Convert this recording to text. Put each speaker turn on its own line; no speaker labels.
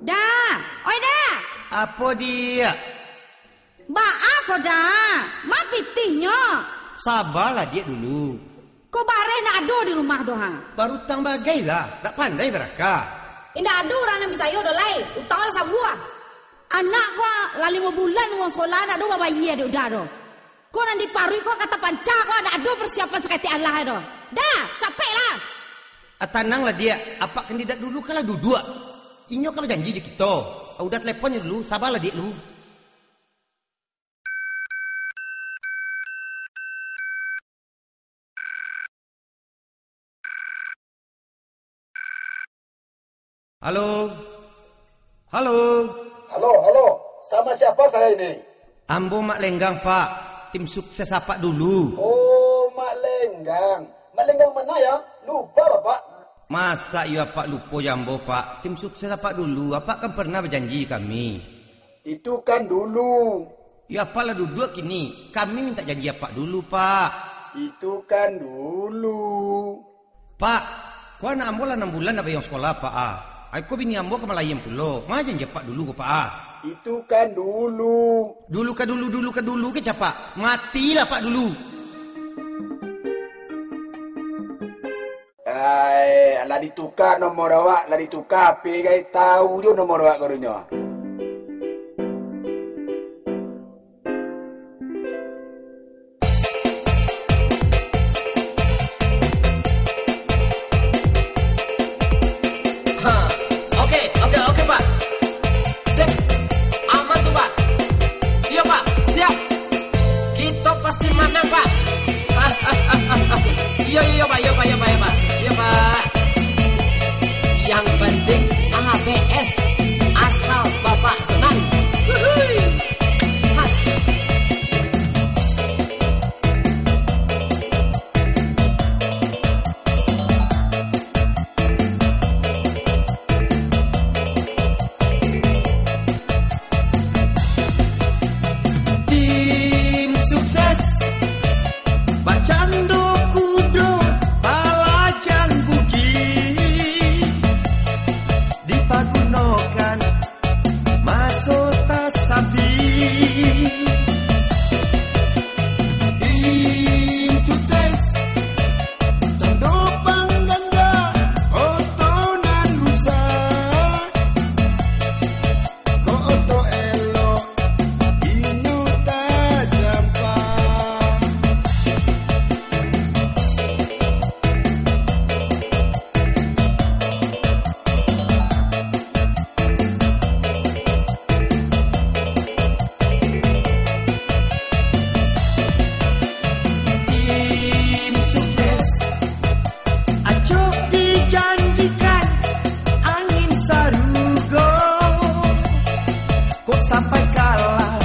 Dah, oi dah.
Apa dia?
Baa kau dah. Ma pitihnya.
Sabarlah dia dulu.
Kau bare nak ado di rumah doang.
Baru tang bagailah. Tak pandai beraka.
Indah ado orang yang percaya dah lai. Lah sabua. Anak kau lah lima bulan uang sekolah nak ado bayi ada udah. Kau nanti parui kau kata panca kau ada ado persiapan sekati Allah ado. Dah, capek lah.
Atananglah dia. Apa kandidat dulu kalah duduk. Inyo kalau janji je kita. Udah teleponnya dulu. Sabarlah dia dulu. Halo. Halo.
Halo, halo. Sama siapa saya ini?
Ambo Mak Lenggang, Pak. Tim sukses apa dulu?
Oh, Mak Lenggang. Mak Lenggang mana ya? Lupa Bapak.
Masa ya Pak lupa Jambo, Pak? Tim sukses apa dulu? Apa kan pernah berjanji kami?
Itu kan dulu.
Ya apalah duduk kini. Kami minta janji apa dulu, Pak?
Itu kan dulu.
Pak, kau anak ambo lah 6 bulan apa yang sekolah, Pak? Ah. Aku bini ambo ke Malayam pulo. Ma janji apa dulu, Pak?
Itu kan dulu.
Dulu ke dulu, dulu ke dulu ke Pak? Matilah Pak dulu.
Ay, lah ditukar nomor awak, lah ditukar. Pegai tahu je nomor awak korunya. sampai kalah.